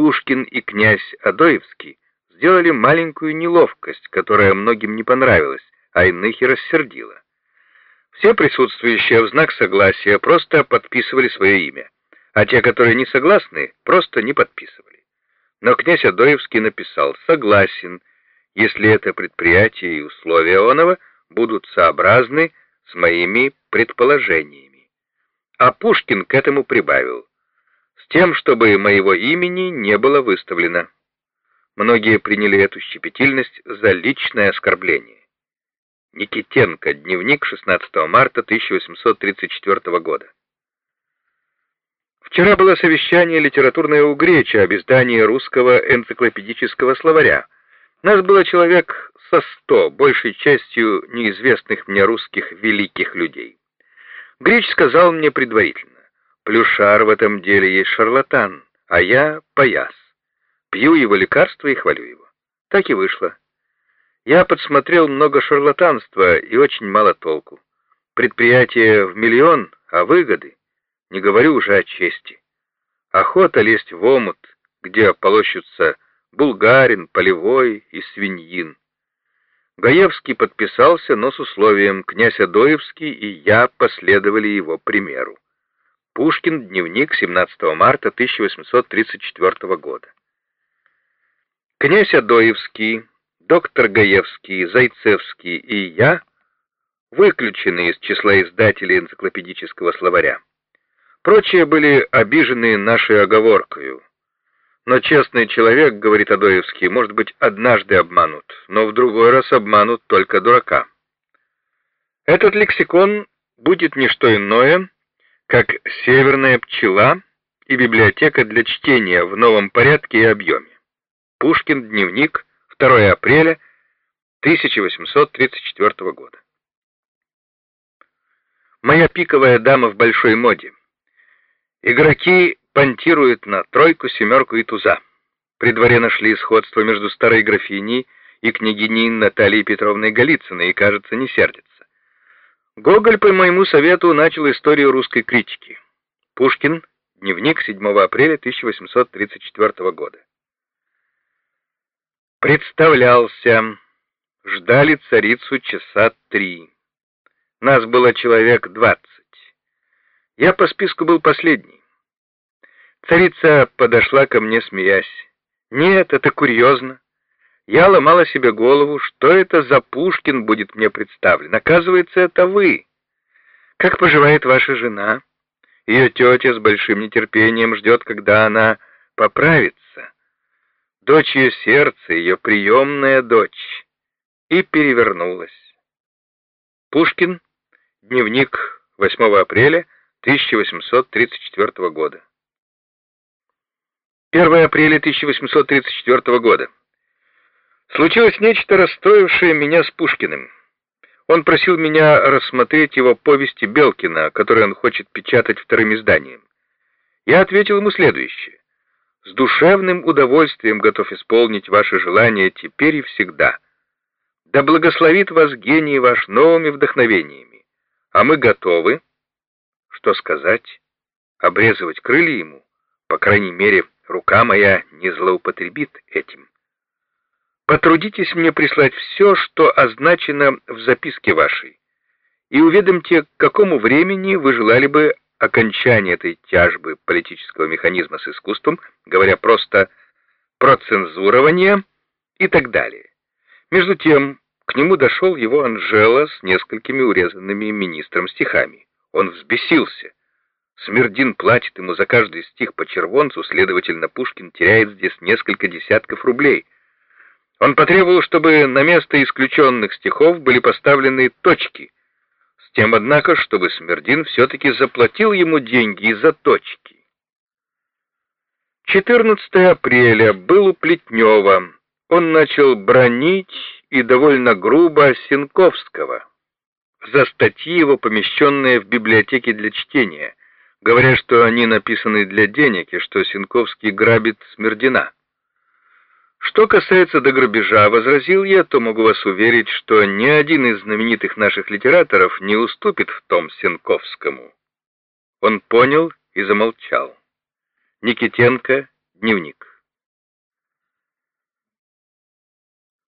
Пушкин и князь Адоевский сделали маленькую неловкость, которая многим не понравилась, а иных и рассердила. Все присутствующие в знак согласия просто подписывали свое имя, а те, которые не согласны, просто не подписывали. Но князь Адоевский написал «согласен», если это предприятие и условия оного будут сообразны с моими предположениями. А Пушкин к этому прибавил, тем, чтобы моего имени не было выставлено. Многие приняли эту щепетильность за личное оскорбление. Никитенко. Дневник 16 марта 1834 года. Вчера было совещание литературное у Греча об издании русского энциклопедического словаря. Нас было человек со сто, большей частью неизвестных мне русских великих людей. Греч сказал мне предварительно, Плюшар в этом деле есть шарлатан, а я паяс. Пью его лекарства и хвалю его. Так и вышло. Я подсмотрел много шарлатанства и очень мало толку. Предприятие в миллион, а выгоды, не говорю уже о чести. Охота лезть в омут, где полощутся Булгарин, Полевой и Свиньин. Гаевский подписался, но с условием князь Адоевский и я последовали его примеру. Пушкин, дневник 17 марта 1834 года. Князь Адоевский, доктор Гаевский, Зайцевский и я выключены из числа издателей энциклопедического словаря. Прочие были обижены нашей оговоркою. Но честный человек, говорит Адоевский, может быть однажды обманут, но в другой раз обманут только дурака. Этот лексикон будет не что иное, как «Северная пчела» и библиотека для чтения в новом порядке и объеме. Пушкин, дневник, 2 апреля 1834 года. Моя пиковая дама в большой моде. Игроки понтируют на тройку, семерку и туза. При дворе нашли сходство между старой графиней и княгиней Натальей Петровной Голицыной и, кажется, не сердится. Гоголь, по моему совету, начал историю русской критики. Пушкин. Дневник 7 апреля 1834 года. Представлялся. Ждали царицу часа три. Нас было человек двадцать. Я по списку был последний. Царица подошла ко мне, смеясь. Нет, это курьезно. Я ломала себе голову, что это за Пушкин будет мне представлен. Оказывается, это вы. Как поживает ваша жена? Ее тетя с большим нетерпением ждет, когда она поправится. Дочь ее сердца, ее приемная дочь. И перевернулась. Пушкин. Дневник 8 апреля 1834 года. 1 апреля 1834 года. Случилось нечто, расстроившее меня с Пушкиным. Он просил меня рассмотреть его повести Белкина, которые он хочет печатать вторым изданием. Я ответил ему следующее. С душевным удовольствием готов исполнить ваше желание теперь и всегда. Да благословит вас гений ваш новыми вдохновениями. А мы готовы что сказать? Обрезывать крылья ему? По крайней мере, рука моя не злоупотребит этим. Потрудитесь мне прислать все, что означено в записке вашей, и уведомьте, к какому времени вы желали бы окончания этой тяжбы политического механизма с искусством, говоря просто процензурование и так далее. Между тем, к нему дошел его Анжела с несколькими урезанными министром стихами. Он взбесился. Смердин платит ему за каждый стих по червонцу, следовательно, Пушкин теряет здесь несколько десятков рублей. Он потребовал, чтобы на место исключенных стихов были поставлены точки, с тем, однако, чтобы Смердин все-таки заплатил ему деньги за точки. 14 апреля был у Плетнева. Он начал бронить и довольно грубо Сенковского за статьи его, помещенные в библиотеке для чтения, говоря, что они написаны для денег и что Синковский грабит Смердина. Что касается до грабежа, возразил я, то могу вас уверить, что ни один из знаменитых наших литераторов не уступит в том Сенковскому. Он понял и замолчал. Никитенко, дневник.